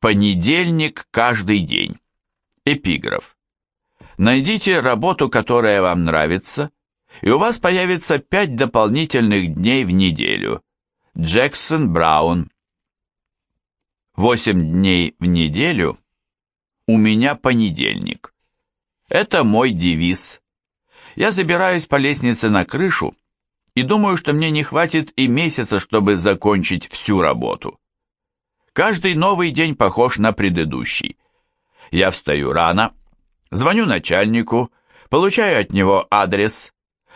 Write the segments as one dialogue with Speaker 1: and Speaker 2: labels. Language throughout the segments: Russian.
Speaker 1: Понедельник каждый день. Эпиграф. Найдите работу, которая вам нравится, и у вас появится пять дополнительных дней в неделю. Джексон Браун. Восемь дней в неделю у меня понедельник. Это мой девиз. Я забираюсь по лестнице на крышу и думаю, что мне не хватит и месяца, чтобы закончить всю работу. Каждый новый день похож на предыдущий. Я встаю рано, звоню начальнику, получаю от него адрес,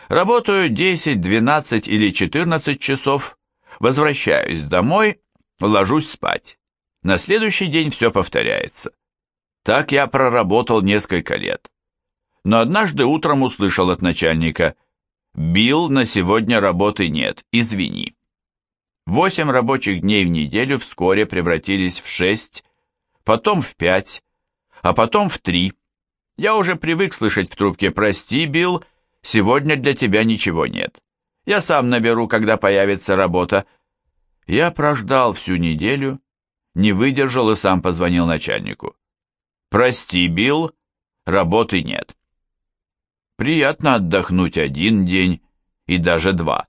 Speaker 1: работаю 10, 12 или 14 часов, возвращаюсь домой, ложусь спать. На следующий день все повторяется. Так я проработал несколько лет. Но однажды утром услышал от начальника «Билл, на сегодня работы нет, извини». Восемь рабочих дней в неделю вскоре превратились в шесть, потом в пять, а потом в три. Я уже привык слышать в трубке «Прости, Билл, сегодня для тебя ничего нет. Я сам наберу, когда появится работа». Я прождал всю неделю, не выдержал и сам позвонил начальнику. «Прости, Билл, работы нет». Приятно отдохнуть один день и даже два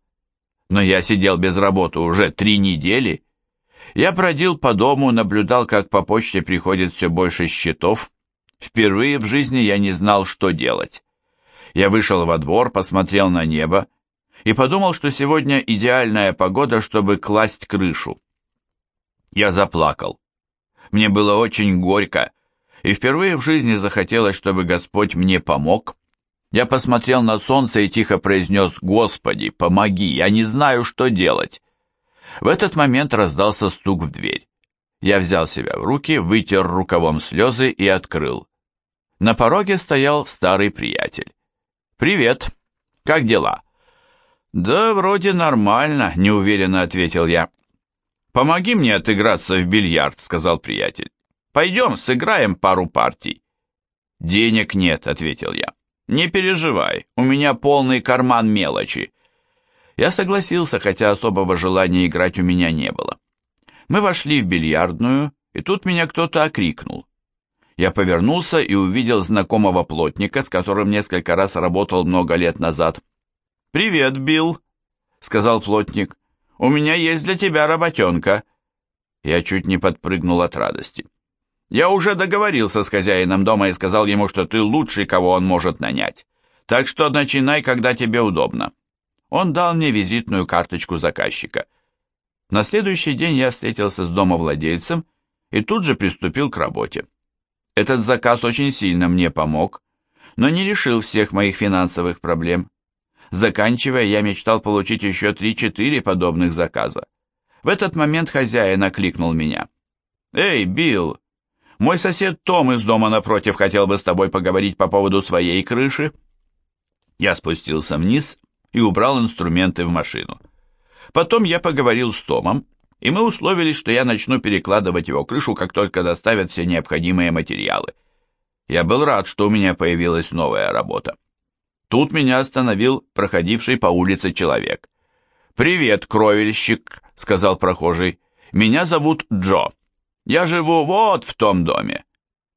Speaker 1: но я сидел без работы уже три недели. Я бродил по дому, наблюдал, как по почте приходит все больше счетов. Впервые в жизни я не знал, что делать. Я вышел во двор, посмотрел на небо и подумал, что сегодня идеальная погода, чтобы класть крышу. Я заплакал. Мне было очень горько, и впервые в жизни захотелось, чтобы Господь мне помог. Я посмотрел на солнце и тихо произнес «Господи, помоги, я не знаю, что делать». В этот момент раздался стук в дверь. Я взял себя в руки, вытер рукавом слезы и открыл. На пороге стоял старый приятель. «Привет, как дела?» «Да, вроде нормально», — неуверенно ответил я. «Помоги мне отыграться в бильярд», — сказал приятель. «Пойдем, сыграем пару партий». «Денег нет», — ответил я. «Не переживай, у меня полный карман мелочи». Я согласился, хотя особого желания играть у меня не было. Мы вошли в бильярдную, и тут меня кто-то окрикнул. Я повернулся и увидел знакомого плотника, с которым несколько раз работал много лет назад. «Привет, Билл», — сказал плотник. «У меня есть для тебя работенка». Я чуть не подпрыгнул от радости. Я уже договорился с хозяином дома и сказал ему, что ты лучший, кого он может нанять. Так что начинай, когда тебе удобно. Он дал мне визитную карточку заказчика. На следующий день я встретился с домовладельцем и тут же приступил к работе. Этот заказ очень сильно мне помог, но не решил всех моих финансовых проблем. Заканчивая, я мечтал получить еще 3-4 подобных заказа. В этот момент хозяин окликнул меня. «Эй, Билл, мой сосед Том из дома напротив хотел бы с тобой поговорить по поводу своей крыши. Я спустился вниз и убрал инструменты в машину. Потом я поговорил с Томом, и мы условились, что я начну перекладывать его крышу, как только доставят все необходимые материалы. Я был рад, что у меня появилась новая работа. Тут меня остановил проходивший по улице человек. «Привет, кровельщик», — сказал прохожий. «Меня зовут Джо». Я живу вот в том доме.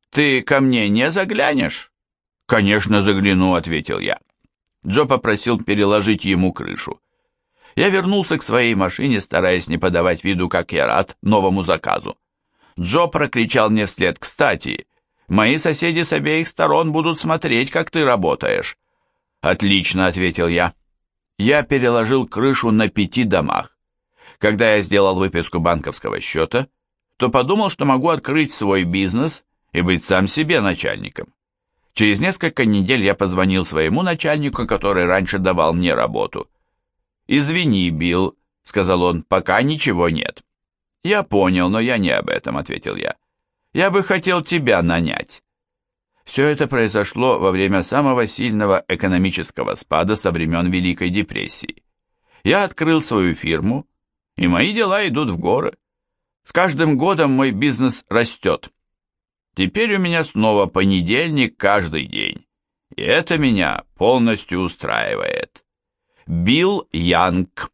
Speaker 1: Ты ко мне не заглянешь?» «Конечно загляну», — ответил я. Джо попросил переложить ему крышу. Я вернулся к своей машине, стараясь не подавать виду, как я рад новому заказу. Джо прокричал мне вслед, «Кстати, мои соседи с обеих сторон будут смотреть, как ты работаешь». «Отлично», — ответил я. Я переложил крышу на пяти домах. Когда я сделал выписку банковского счета, то подумал, что могу открыть свой бизнес и быть сам себе начальником. Через несколько недель я позвонил своему начальнику, который раньше давал мне работу. «Извини, Билл», — сказал он, — «пока ничего нет». «Я понял, но я не об этом», — ответил я. «Я бы хотел тебя нанять». Все это произошло во время самого сильного экономического спада со времен Великой депрессии. Я открыл свою фирму, и мои дела идут в горы. С каждым годом мой бизнес растет. Теперь у меня снова понедельник каждый день. И это меня полностью устраивает. Билл Янг